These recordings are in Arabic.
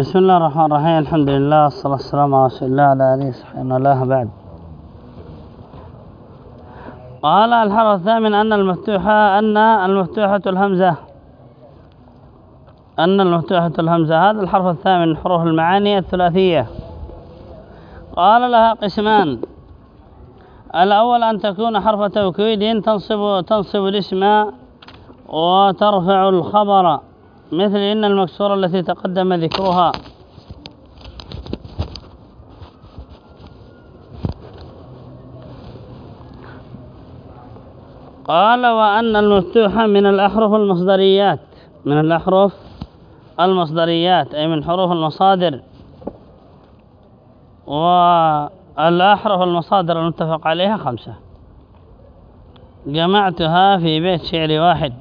بسم الله الرحمن الرحيم الحمد لله والصلاة والسلام على رسول الله على آله وصحبه الله بعد قال الحرف الثامن أن المفتوحة أن المفتوحة الهمزة أن المفتوحة الهمزة هذا الحرف الثامن من حروف المعاني الثلاثية قال لها قسمان الأول أن تكون حرف توكيد تنصب تنصب الاسم وترفع الخبر مثل إن المكسورة التي تقدم ذكرها قال وأن المفتوحة من الأحرف المصدريات من الأحرف المصدريات أي من حروف المصادر. والأحرف المصادر المتفق عليها خمسة. جمعتها في بيت شعر واحد.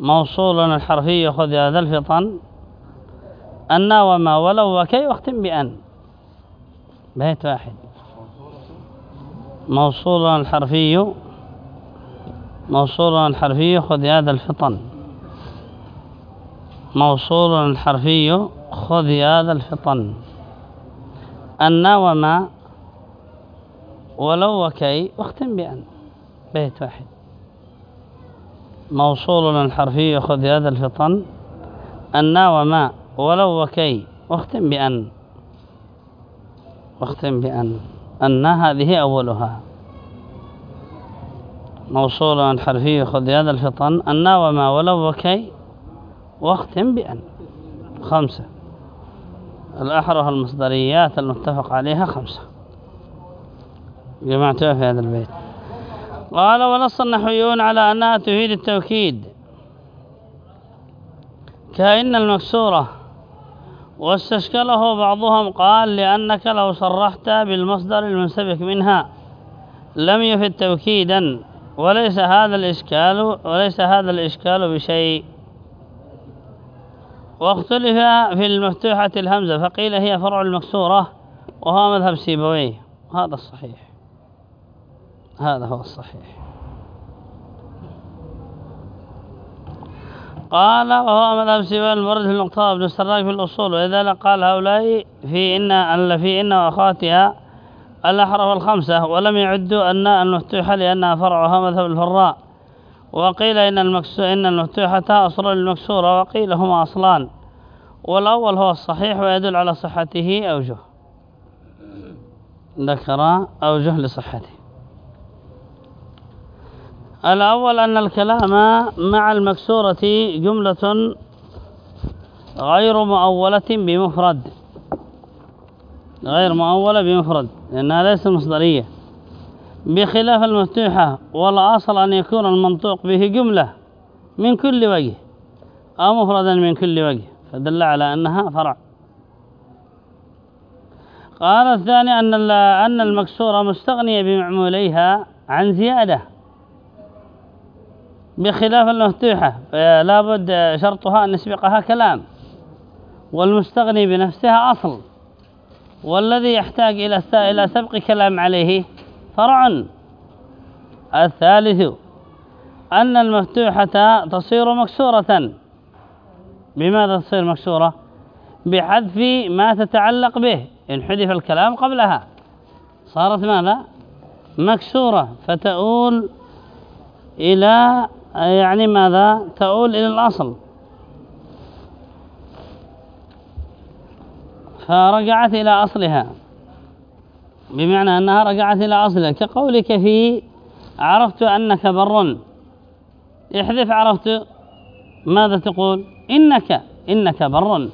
موصول الحرفي خذ هذا الفطن. أن وما ولو وكي واختم بأن. بيت واحد. موصول الحرفي موصول الحرفي خذ هذا الفطن. موصول حرفي خذ هذا الفطن. أن وما ولو وكي واختم بأن. بيت واحد. موصول حرفي خذ هذا الفطن. أن وما ولو وكي واختم بأن. واختم بأن. أن هذه أولها. موصول حرفي خذ هذا الفطن. أن وما ولو وكي واختم بأن. خمسة. الأحرف المصدريات المتفق عليها خمسة. جمعتها في هذا البيت. قال ونص النحويون على أنها تفيد التوكيد. كأن المكسورة واستشكله بعضهم قال لأنك لو صرحت بالمصدر المنسبك منها لم يفد توكيدا وليس هذا الإشكال وليس هذا الإشكال بشيء. واختلف في المفتوحة الهمزة فقيل هي فرع المكسورة وهو مذهب سيبويه. هذا الصحيح. هذا هو الصحيح. قال وهو مذهب سيبويه المرد في النقطة ابن السراج في الأصول وإذا قال هؤلاء في إن في إن وأخواتها الأحرف الخمسة ولم يعدوا أن المفتوحة لأنها فرعها مذهب الفراء وقيل إن المكسو إن المفتوحة أصل المكسورة وقيل هما أصلان والأول هو الصحيح ويدل على صحته أوجه ذكر أوجه لصحته. الأول أن الكلام مع المكسورة جملة غير مؤولة بمفرد. غير مؤولة بمفرد لأنها ليست مصدرية. بخلاف المفتوحة والأصل أن يكون المنطوق به جملة من كل وجه أو مفردا من كل وجه فدل على أنها فرع. قال الثاني أن أن المكسورة مستغنية بمعموليها عن زيادة. بخلاف المفتوحة فلا بد شرطها أن يسبقها كلام والمستغني بنفسها أصل والذي يحتاج إلى إلى سبق كلام عليه فرع. الثالث أن المفتوحة تصير مكسورة. بماذا تصير مكسورة؟ بحذف ما تتعلق به إن حذف الكلام قبلها. صارت ماذا؟ مكسورة فتؤول إلى يعني ماذا؟ تؤول إلى الأصل. فرجعت إلى أصلها. بمعنى أنها رجعت إلى أصلها. كقولك في عرفت أنك بر. احذف عرفت ماذا تقول؟ إنك إنك بر.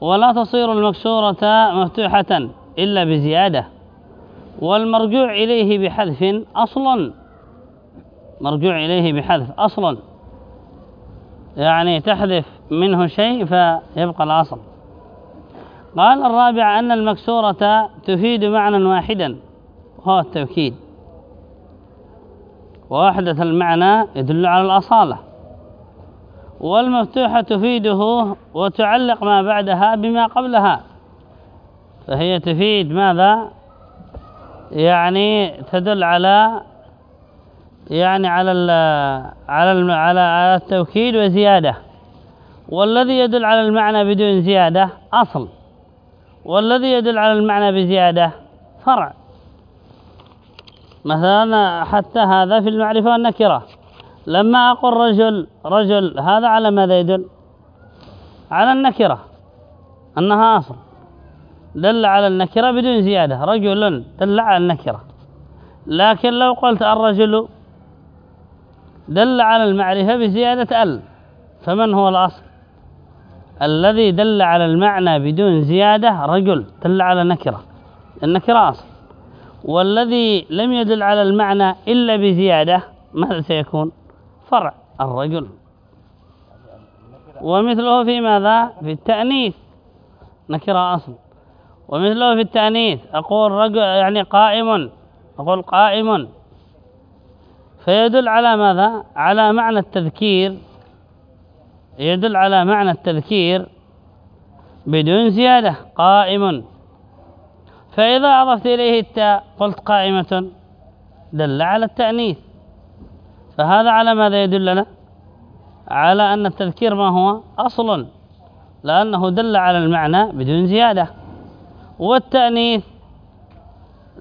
ولا تصير المكسورة مفتوحة إلا بزيادة. والمرجوع إليه بحذف أصلا مرجوع إليه بحذف أصلا. يعني تحذف منه شيء فيبقى الأصل. قال الرابع أن المكسورة تفيد معنى واحدا وهو التوكيد. ووحدة المعنى يدل على الأصالة. والمفتوحة تفيده وتعلق ما بعدها بما قبلها. فهي تفيد ماذا؟ يعني تدل على يعني على ال على ال على التوكيد وزيادة. والذي يدل على المعنى بدون زيادة أصل. والذي يدل على المعنى بزيادة فرع. مثلا حتى هذا في المعرفة والنكرة. لما أقول رجل رجل هذا على ماذا يدل؟ على النكرة. أنها أصل. دل على النكرة بدون زيادة. رجل دل على النكرة. لكن لو قلت الرجل دل على المعرفة بزيادة ال. فمن هو الأصل؟ الذي دل على المعنى بدون زيادة رجل دل على نكرة. النكرة أصل. والذي لم يدل على المعنى إلا بزيادة ماذا سيكون؟ فرع الرجل. ومثله في ماذا؟ في التأنيث. نكرة أصل. ومثله في التأنيث أقول رجل يعني قائم. أقول قائم. فيدل على ماذا؟ على معنى التذكير يدل على معنى التذكير بدون زيادة قائم. فإذا أضفت إليه التاء قلت قائمة دل على التأنيث. فهذا على ماذا يدلنا على أن التذكير ما هو؟ أصل لأنه دل على المعنى بدون زيادة. والتأنيث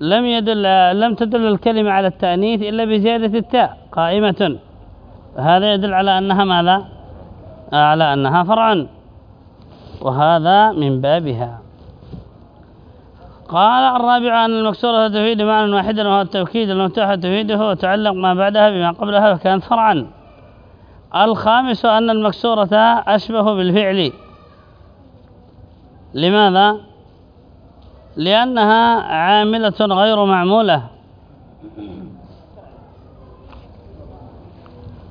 لم يدل لم تدل الكلمة على التأنيث إلا بزيادة التاء قائمة. هذا يدل على أنها ماذا؟ على أنها فرع وهذا من بابها. قال الرابع أن المكسورة تفيد معنى واحدا وهو التوكيد المفتوح تفيده وتعلق ما بعدها بما قبلها فكانت فرعا. الخامس أن المكسورة أشبه بالفعل. لماذا؟ لأنها عاملة غير معمولة.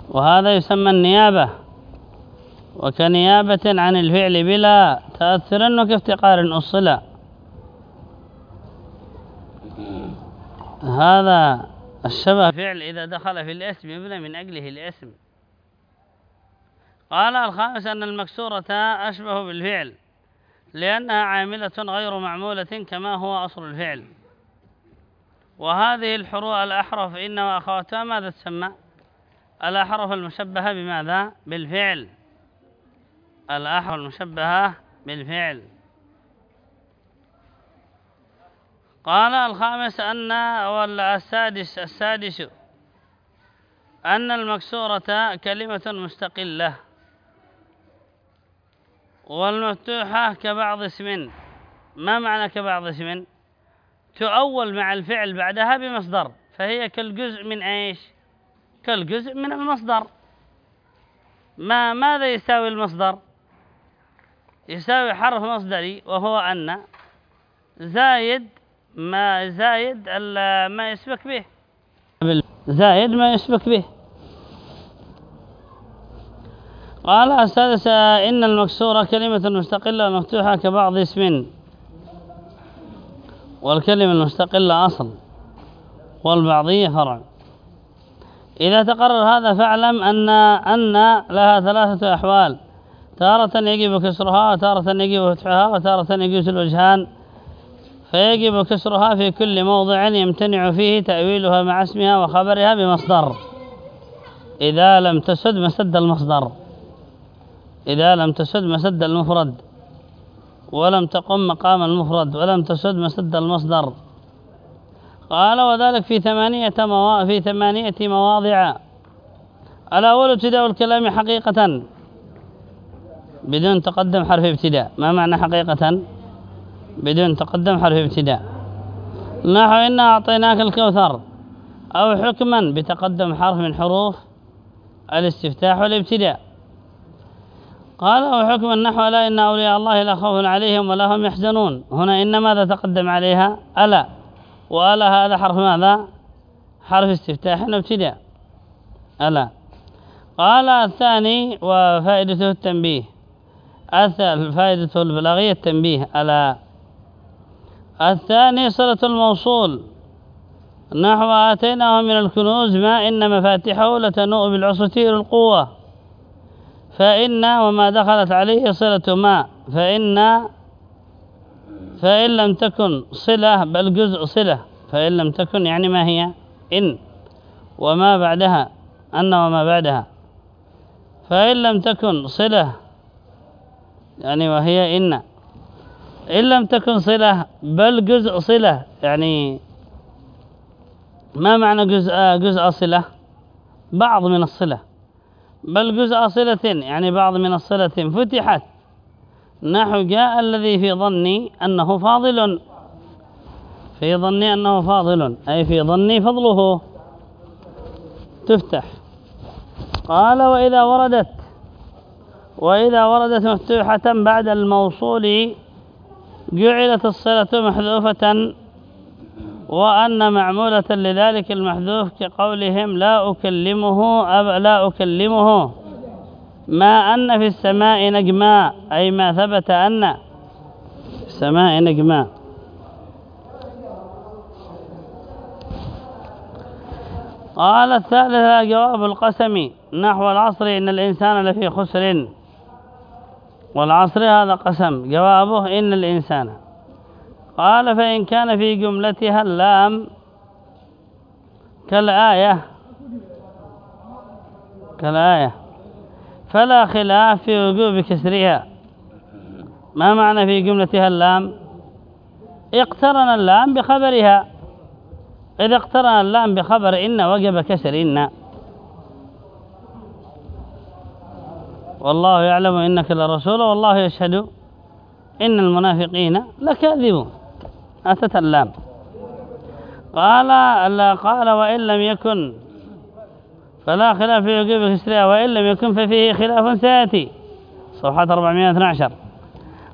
وهذا يسمى النيابة. وكنيابة عن الفعل بلا تأثر وكافتقار أصلا. هذا الشبه فعل إذا دخل في الاسم يبنى من أجله الاسم. قال الخامس أن المكسورة أشبه بالفعل. لأنها عاملة غير معمولة كما هو أصل الفعل. وهذه الحروف الأحرف إن وأخواتها ماذا تسمى؟ الأحرف المشبهة بماذا؟ بالفعل. الأحرف المشبهة بالفعل. قال الخامس أن والسادس السادس أن المكسورة كلمة مستقلة. والمفتوحة كبعض اسم. ما معنى كبعض اسم؟ تؤول مع الفعل بعدها بمصدر فهي كالجزء من إيش؟ كالجزء من المصدر. ما ماذا يساوي المصدر؟ يساوي حرف مصدري وهو أن زايد ما زايد ما يسبك به. زايد ما يسبك به. قال السادس إن المكسورة كلمة مستقلة مفتوحة كبعض اسم. والكلمة المستقلة أصل والبعضية فرع. إذا تقرر هذا فاعلم أن أن لها ثلاثة أحوال. تارة يجب كسرها وتارة يجب فتحها وتارة يجوز الوجهان. فيجب كسرها في كل موضع يمتنع فيه تأويلها مع اسمها وخبرها بمصدر. إذا لم تسد مسد المصدر. إذا لم تسد مسد المفرد ولم تقم مقام المفرد ولم تسد مسد المصدر. قال وذلك في ثمانية موا... في ثمانية مواضع. الأول ابتداء الكلام حقيقة. بدون تقدم حرف ابتداء. ما معنى حقيقة؟ بدون تقدم حرف ابتداء. نحو إنا أعطيناك الكوثر. أو حكما بتقدم حرف من حروف الاستفتاح والابتداء. قال وحكم النحو لا إن أولياء الله لا خوف عليهم ولا هم يحزنون. هنا إن ماذا تقدم عليها؟ ألا. وألا هذا حرف ماذا؟ حرف استفتاح وابتداء ألا. قال الثاني وفائدته التنبيه. فائدته البلاغية التنبيه. ألا. الثاني صلة الموصول. نحو آتيناه من الكنوز ما إن مفاتحه لتنوء بالعصوة القوة. فإن وما دخلت عليه صلة ما فإن فإن لم تكن صلة بل جزء صلة فإن لم تكن يعني ما هي؟ إن. وما بعدها أن وما بعدها. فإن لم تكن صلة يعني وهي إن. إن لم تكن صلة بل جزء صلة يعني ما معنى جزء جزء صلة؟ بعض من الصلة. بل جزء صلة يعني بعض من الصلة فتحت. نحو جاء الذي في ظني أنه فاضل. في ظني أنه فاضل أي في ظني فضله. تفتح. قال وإذا وردت. وإذا وردت مفتوحة بعد الموصول جعلت الصلة محذوفة. وأن معمولة لذلك المحذوف كقولهم لا أكلمه أب لا أكلمه. ما أن في السماء نجماء أي ما ثبت أن في السماء نجماء. قال الثالثة جواب القسم نحو العصر إن الإنسان لفي خسر. والعصر هذا قسم جوابه إن الإنسان. قال فإن كان في جملتها اللام كالآية كالآية فلا خلاف في وجوب كسرها. ما معنى في جملتها اللام؟ اقترن اللام بخبرها. إذا اقترن اللام بخبر إن وجب كسر إن. والله يعلم إنك لرسول والله يشهد إن المنافقين لكاذبون. أتت اللام قال لا قال وإن لم يكن فلا خلاف في وجوب كسرها وإن لم يكن ففيه خلاف سيأتي. صفحة 412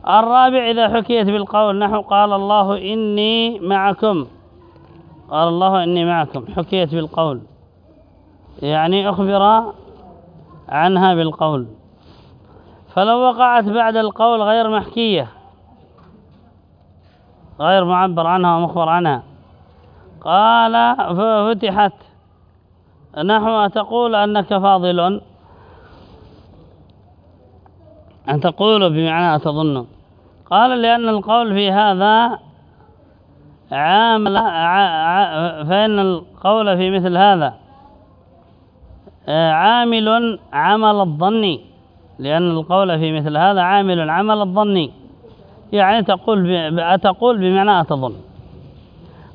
الرابع إذا حكيت بالقول نحو قال الله إني معكم. قال الله إني معكم. حكيت بالقول. يعني أخبر عنها بالقول. فلو وقعت بعد القول غير محكية غير معبر عنها ومخبر عنها. قال ففتحت نحو تقول أنك فاضل. أن تقول بمعنى تظن قال لأن القول في هذا عامل فإن القول في مثل هذا عامل عمل الظن. لأن القول في مثل هذا عامل عمل الظن. يعني تقول تقول بمعنى تظن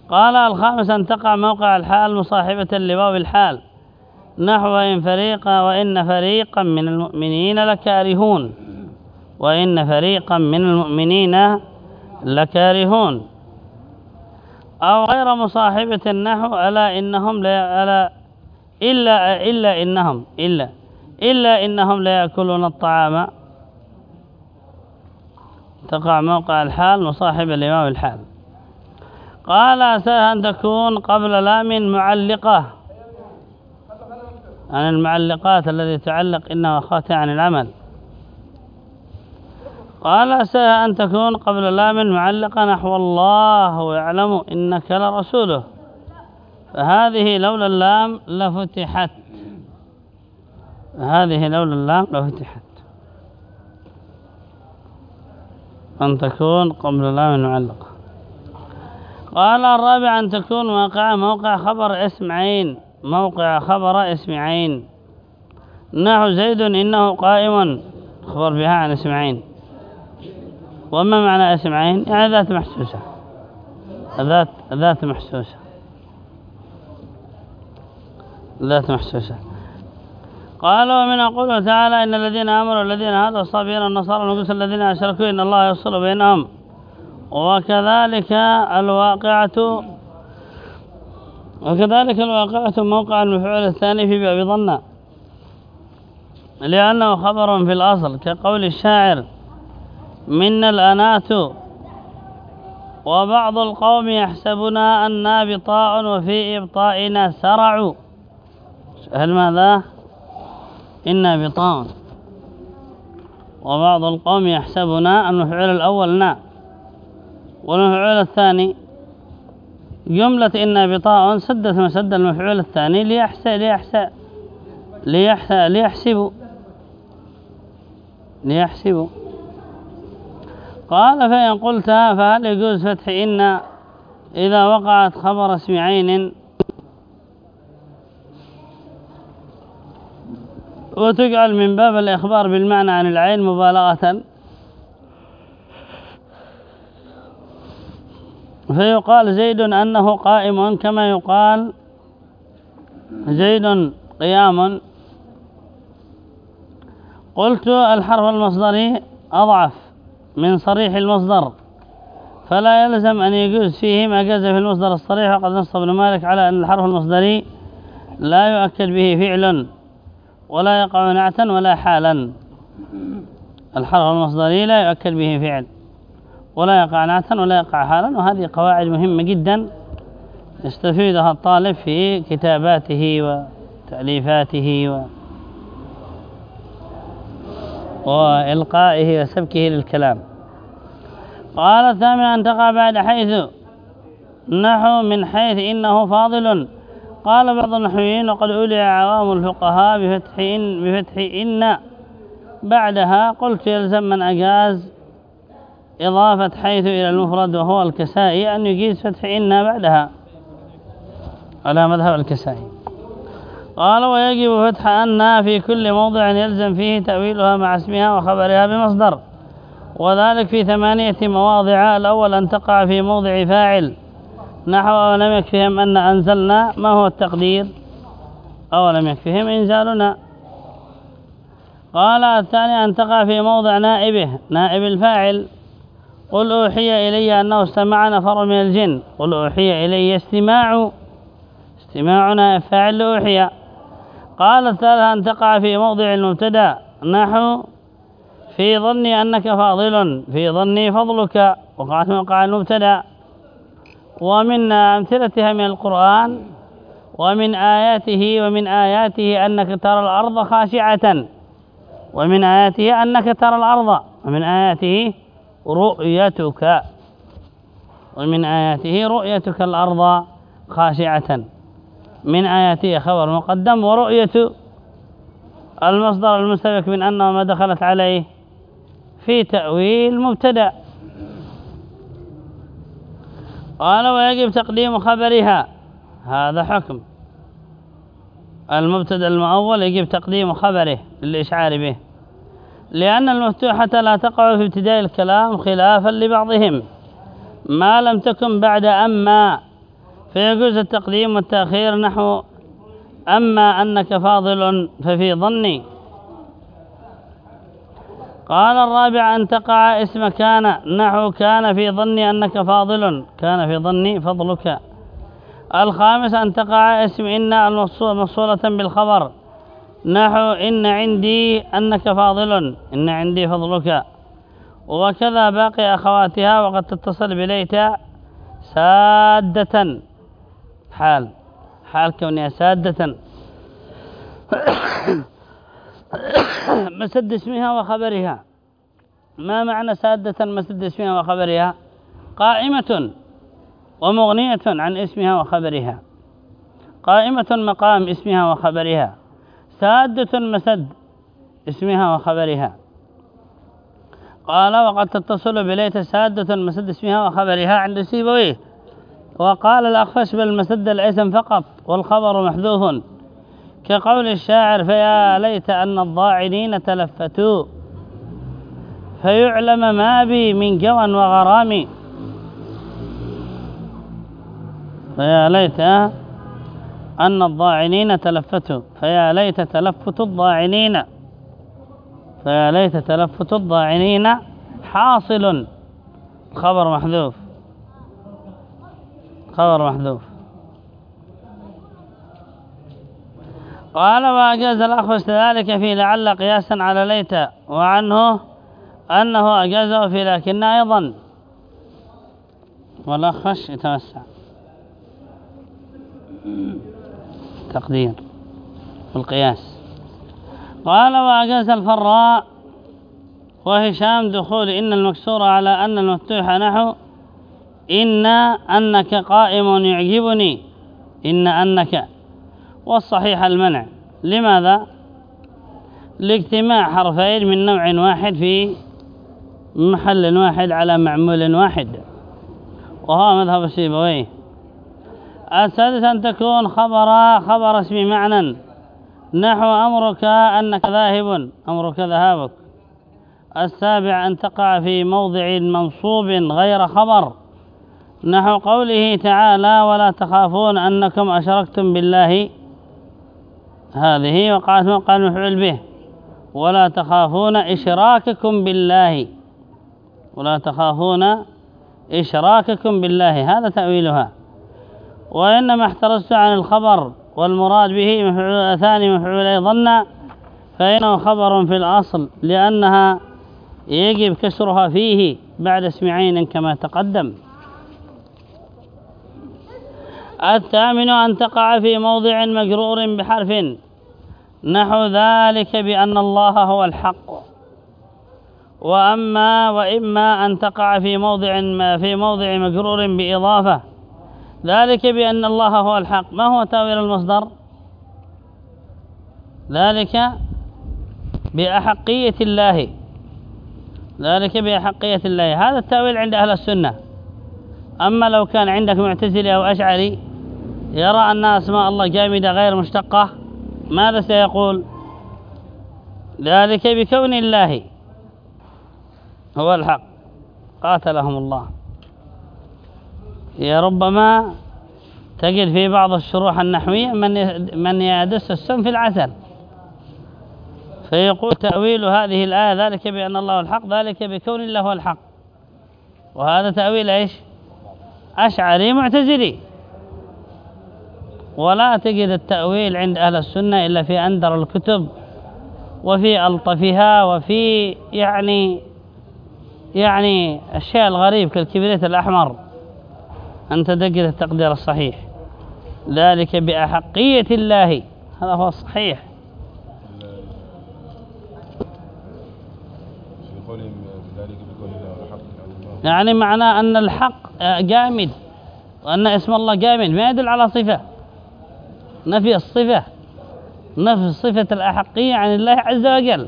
قال الخامس أن تقع موقع الحال مصاحبة لواو الحال. نحو إن فريقا وإن فريقا من المؤمنين لكارهون. وإن فريقا من المؤمنين لكارهون. أو غير مصاحبة النحو ألا إنهم لا ألا إلا إلا إنهم إلا إلا إنهم لا يأكلون الطعام تقع موقع الحال مصاحبة لواو الحال. قال أساها أن تكون قبل لام معلقة. عن المعلقات الذي تعلق إنها أخواتها عن العمل. قال أساها أن تكون قبل لام معلقة نحو الله يعلم إنك لرسوله. فهذه لولا اللام لفتحت. هذه لولا اللام لفتحت. أن تكون قبل لام معلقة قال الرابع أن تكون واقع موقع خبر اسم عين موقع خبر اسم عين. نحو زيد إنه قائم خبر بها عن اسم عين. وما معنى اسم عين؟ يعني ذات محسوسة. ذات ذات محسوسة. ذات محسوسة. قال ومن قوله تعالى إن الذين آمنوا الذين هذا الصابين النصارى المجوس الذين أشركوا إن الله يفصل بينهم. وكذلك الواقعة وكذلك الواقعة موقع المفعول الثاني في باب ظن لأنه خبر في الأصل كقول الشاعر منا الأنات وبعض القوم يحسبنا أنا بطاء وفي إبطائنا سرعوا هل ماذا؟ إنا بطاء وبعض القوم يحسبنا المفعول الأول نا والمفعول الثاني جملة إنا بطاء سدت مسد المفعول الثاني ليحسب ليحسب ليحسب ليحسبوا. ليحسبوا. قال فإن قلتها فهل يجوز فتح إن إذا وقعت خبر اسم عين وتجعل من باب الإخبار بالمعنى عن العين مبالغة. فيقال زيد أنه قائم كما يقال زيد قيام. قلت الحرف المصدري أضعف من صريح المصدر فلا يلزم أن يجوز فيه ما جاز في المصدر الصريح. وقد نص ابن مالك على أن الحرف المصدري لا يؤكد به فعل. ولا يقع نعتا ولا حالا. الحرف المصدري لا يؤكد به فعل. ولا يقع نعتا ولا يقع حالا وهذه قواعد مهمة جدا يستفيدها الطالب في كتاباته وتأليفاته و وإلقائه وسبكه للكلام. قال الثامن أن تقع بعد حيث نحو من حيث إنه فاضل. قال بعض النحويين وقد أولي عوام الفقهاء بفتح إن, بفتح إن بعدها قلت يلزم من أجاز إضافة حيث إلى المفرد وهو الكسائي أن يجيز فتح إن بعدها على مذهب الكسائي. قال ويجب فتح أن في كل موضع يلزم فيه تأويلها مع اسمها وخبرها بمصدر وذلك في ثمانية مواضع الأول أن تقع في موضع فاعل نحو أولم يكفهم أن أنزلنا ما هو التقدير؟ أولم يكفهم إنزالنا. قال الثاني أن تقع في موضع نائبه نائب الفاعل. قل أوحي إلي أنه استمع نفر من الجن. قل أوحي إلي استماع. استماعنا فاعل أوحي. قال الثالث أن تقع في موضع المبتدا نحو في ظني أنك فاضل في ظني فضلك. وقعت موقع المبتدا. ومن أمثلتها من القرآن ومن آياته ومن آياته أنك ترى الأرض خاشعة. ومن آياته أنك ترى الأرض. ومن آياته رؤيتك. ومن آياته رؤيتك الأرض خاشعة. من آياته خبر مقدم ورؤية المصدر المستبك من أنه ما دخلت عليه في تأويل مبتدأ. قال ويجب تقديم خبرها. هذا حكم. المبتدأ المؤول يجب تقديم خبره للإشعار به. لأن المفتوحة لا تقع في ابتداء الكلام خلافا لبعضهم. ما لم تكن بعد أما فيجوز التقديم والتأخير نحو أما أنك فاضل ففي ظني. قال الرابع أن تقع اسم كان نحو كان في ظني أنك فاضل. كان في ظني فضلك. الخامس أن تقع اسم إن المفصولة بالخبر. نحو إن عندي أنك فاضل. إن عندي فضلك. وكذا باقي أخواتها وقد تتصل بليت سادة. حال. حال كونها سادة. مسد اسمها وخبرها. ما معنى سادة مسد اسمها وخبرها؟ قائمة ومغنية عن اسمها وخبرها. قائمة مقام اسمها وخبرها. سادة مسد اسمها وخبرها. قال وقد تتصل بليت سادة مسد اسمها وخبرها عند سيبويه. وقال الأخفش بالمسد الاسم فقط والخبر محذوف. كقول الشاعر فيا ليت أن الظاعنين تلفتوا فيعلم ما بي من جوى وغرام فيا ليت أن الضاعنين تلفتوا فيا ليت تلفت الضاعنين. فيا ليت تلفت الضاعنين حاصل. خبر محذوف. خبر محذوف. قال وأجاز الأخفش ذلك في لعل قياسا على ليت وعنه أنه أجازه في لكن أيضا. والأخفش يتوسع. تقدير القياس. قال وأجاز الفراء وهشام دخول إن المكسور على أن المفتوح نحو إن أنك قائم يعجبني إن أنك والصحيح المنع. لماذا؟ لاجتماع حرفين من نوع واحد في محل واحد على معمول واحد. وهو مذهب السيبويه السادس أن تكون خبر خبر اسم معنى. نحو أمرك أنك ذاهب أمرك ذهابك. السابع أن تقع في موضع منصوب غير خبر. نحو قوله تعالى ولا تخافون أنكم أشركتم بالله هذه وقعت موقع المفعول به. ولا تخافون إشراككم بالله. ولا تخافون إشراككم بالله. هذا تأويلها. وإنما احترزت عن الخبر والمراد به مفعول ثاني مفعول ظن فإنه خبر في الأصل لأنها يجب كسرها فيه بعد اسم عين كما تقدم. الثامن أن تقع في موضع مجرور بحرف نحو ذلك بأن الله هو الحق. وأما وإما أن تقع في موضع ما في موضع مجرور بإضافة ذلك بأن الله هو الحق. ما هو تأويل المصدر؟ ذلك بأحقية الله. ذلك بأحقية الله. هذا التأويل عند أهل السنة. أما لو كان عندك معتزلي أو أشعري يرى أن أسماء الله جامدة غير مشتقة ماذا سيقول؟ ذلك بكون الله. هو الحق. قاتلهم الله. يا ربما تجد في بعض الشروح النحوية من من يدس السم في العسل. فيقول تأويل هذه الآية ذلك بأن الله الحق ذلك بكون الله هو الحق. وهذا تأويل إيش؟ أشعري معتزلي. ولا تجد التأويل عند أهل السنة إلا في أندر الكتب وفي ألطفها وفي يعني يعني الشيء الغريب كالكبريت الأحمر. أن تجد التقدير الصحيح. ذلك بأحقية الله. هذا هو الصحيح. يعني معناه أن الحق جامد وأن اسم الله جامد ما يدل على صفة. نفي الصفة نفي صفة الأحقية عن الله عز وجل.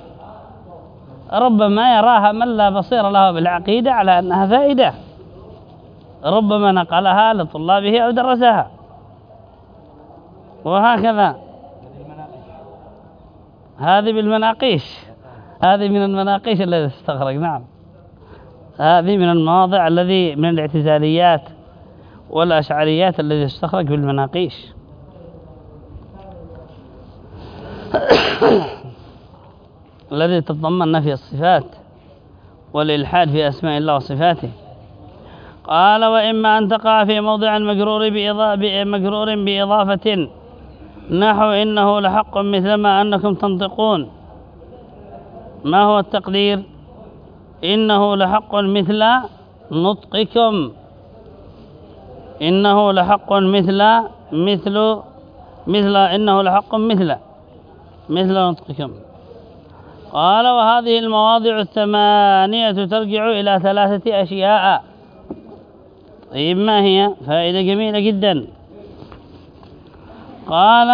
ربما يراها من لا بصير له بالعقيدة على أنها فائدة. ربما نقلها لطلابه أو درسها. وهكذا. هذه بالمناقيش. هذه من المناقيش التي استخرج نعم. هذه من المواضع الذي من الاعتزاليات والأشعريات الذي استخرج بالمناقيش. الذي تتضمن نفي الصفات والإلحاد في أسماء الله وصفاته. قال وإما أن تقع في موضع المجرور مجرور بإضافة نحو إنه لحق مثل ما أنكم تنطقون. ما هو التقدير؟ إنه لحق مثل نطقكم. إنه لحق مثل مثل مثل إنه لحق مثل. مثل نطقكم قال وهذه المواضع الثمانية ترجع إلى ثلاثة أشياء. طيب ما هي فائدة جميلة جدا. قال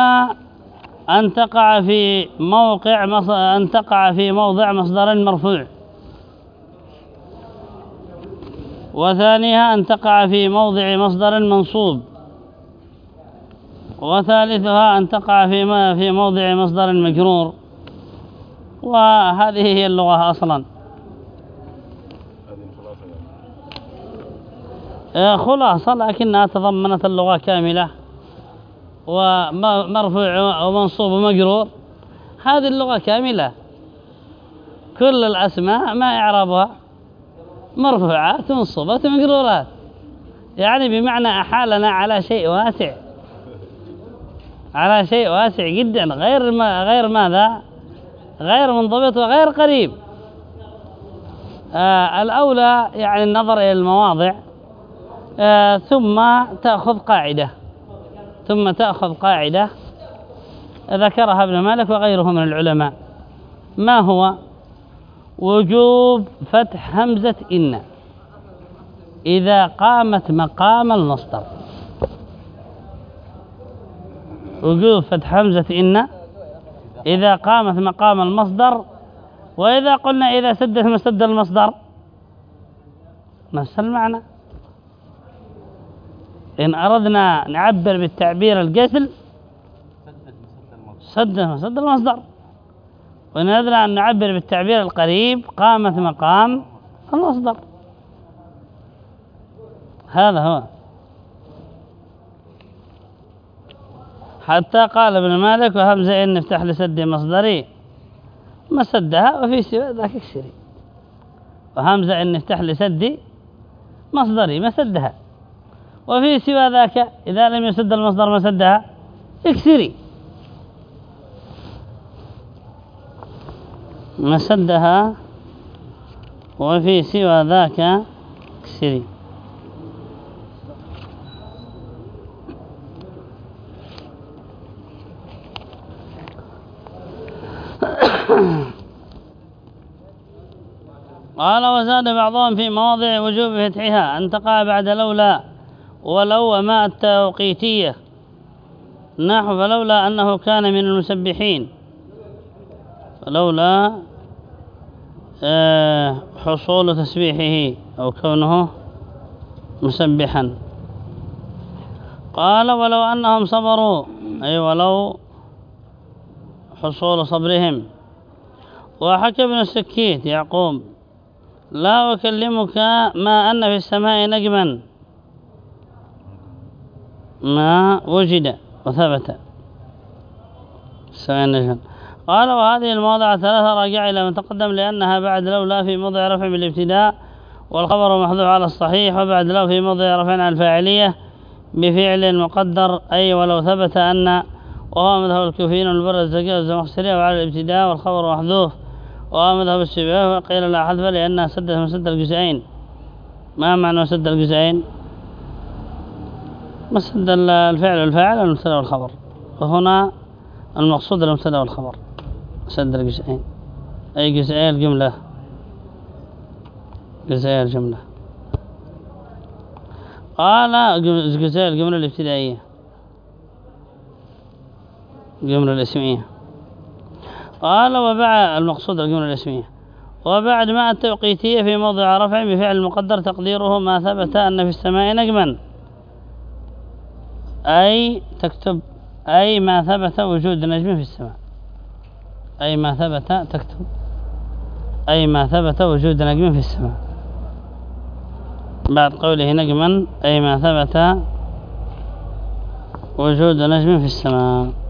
أن تقع في موقع أن تقع في موضع مصدر مرفوع. وثانيها أن تقع في موضع مصدر منصوب. وثالثها أن تقع في في موضع مصدر مجرور. وهذه هي اللغة أصلا. آه، خلاصة لكنها تضمنت اللغة كاملة. ومرفوع ومنصوب ومجرور هذه اللغة كاملة. كل الأسماء ما إعرابها مرفوعات منصوبات ومجرورات يعني بمعنى أحالنا على شيء واسع. على شيء واسع جدا غير ما غير ماذا؟ غير منضبط وغير قريب. آه الأولى يعني النظر إلى المواضع. آه ثم تأخذ قاعدة. ثم تأخذ قاعدة ذكرها ابن مالك وغيره من العلماء. ما هو؟ وجوب فتح همزة إن. إذا قامت مقام المصدر. وجوب فتح همزة إن إذا قامت مقام المصدر وإذا قلنا إذا سدت مسد المصدر. نفس المعنى إن أردنا نعبر بالتعبير القسل سد مسد المصدر. وإن أردنا أن نعبر بالتعبير القريب قامت مقام المصدر. هذا هو. حتى قال ابن مالك وهمزة إن افتح لسد مصدري. ما سدها وفي سوى ذاك اكسري وهمزة إن افتح لسد مصدري ما سدها. وفي سوى ذاك إذا لم يسد المصدر ما سدها اكسري. ما سدها وفي سوى ذاك اكسري. قال وزاد بعضهم في مواضع وجوب فتحها أن تقع بعد لولا ولو وما التوقيتية. نحو فلولا أنه كان من المسبحين. فلولا آه، حصول تسبيحه أو كونه مسبحا. قال ولو أنهم صبروا أي ولو حصول صبرهم. وحكى ابن السكيت يعقوب لا أكلمك ما أن في السماء نجما. ما وجد وثبت. السماء نجما. قال وهذه المواضع ثلاثة راجع إلى من تقدم لأنها بعد لولا في موضع رفع بالابتداء والخبر محذوف على الصحيح وبعد لو في موضع رفع على الفاعلية بفعل مقدر أي ولو ثبت أن وهو مذهب الكوفيين والبر الزكاة والزمخشرية وعلى الابتداء والخبر محذوف وهو مذهب الشباب وقيل لا حذف لأنها سدت من سد الجزئين. ما معنى سد الجزئين؟ مسد الفعل والفاعل والمبتدا والخبر. وهنا المقصود المبتدا والخبر سد الجزئين. أي جزئي الجملة؟ جزئي الجملة. قال جزئي الجملة الابتدائية. الجملة الإسمية. قال وبعد المقصود الجملة الاسمية. وبعد ما التوقيتية في موضع رفع بفعل المقدر تقديره ما ثبت أن في السماء نجما. أي تكتب أي ما ثبت وجود نجم في السماء. أي ما ثبت تكتب. أي ما ثبت وجود نجم في السماء. بعد قوله نجما أي ما ثبت وجود نجم في السماء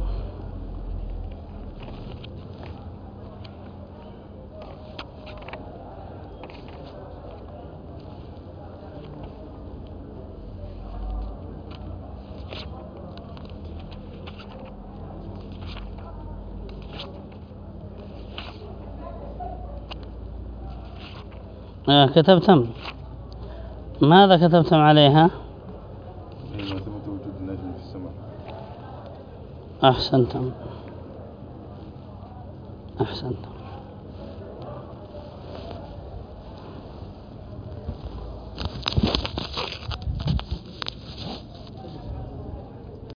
آه كتبتم؟ ماذا كتبتم عليها؟ أحسنتم. أحسنتم.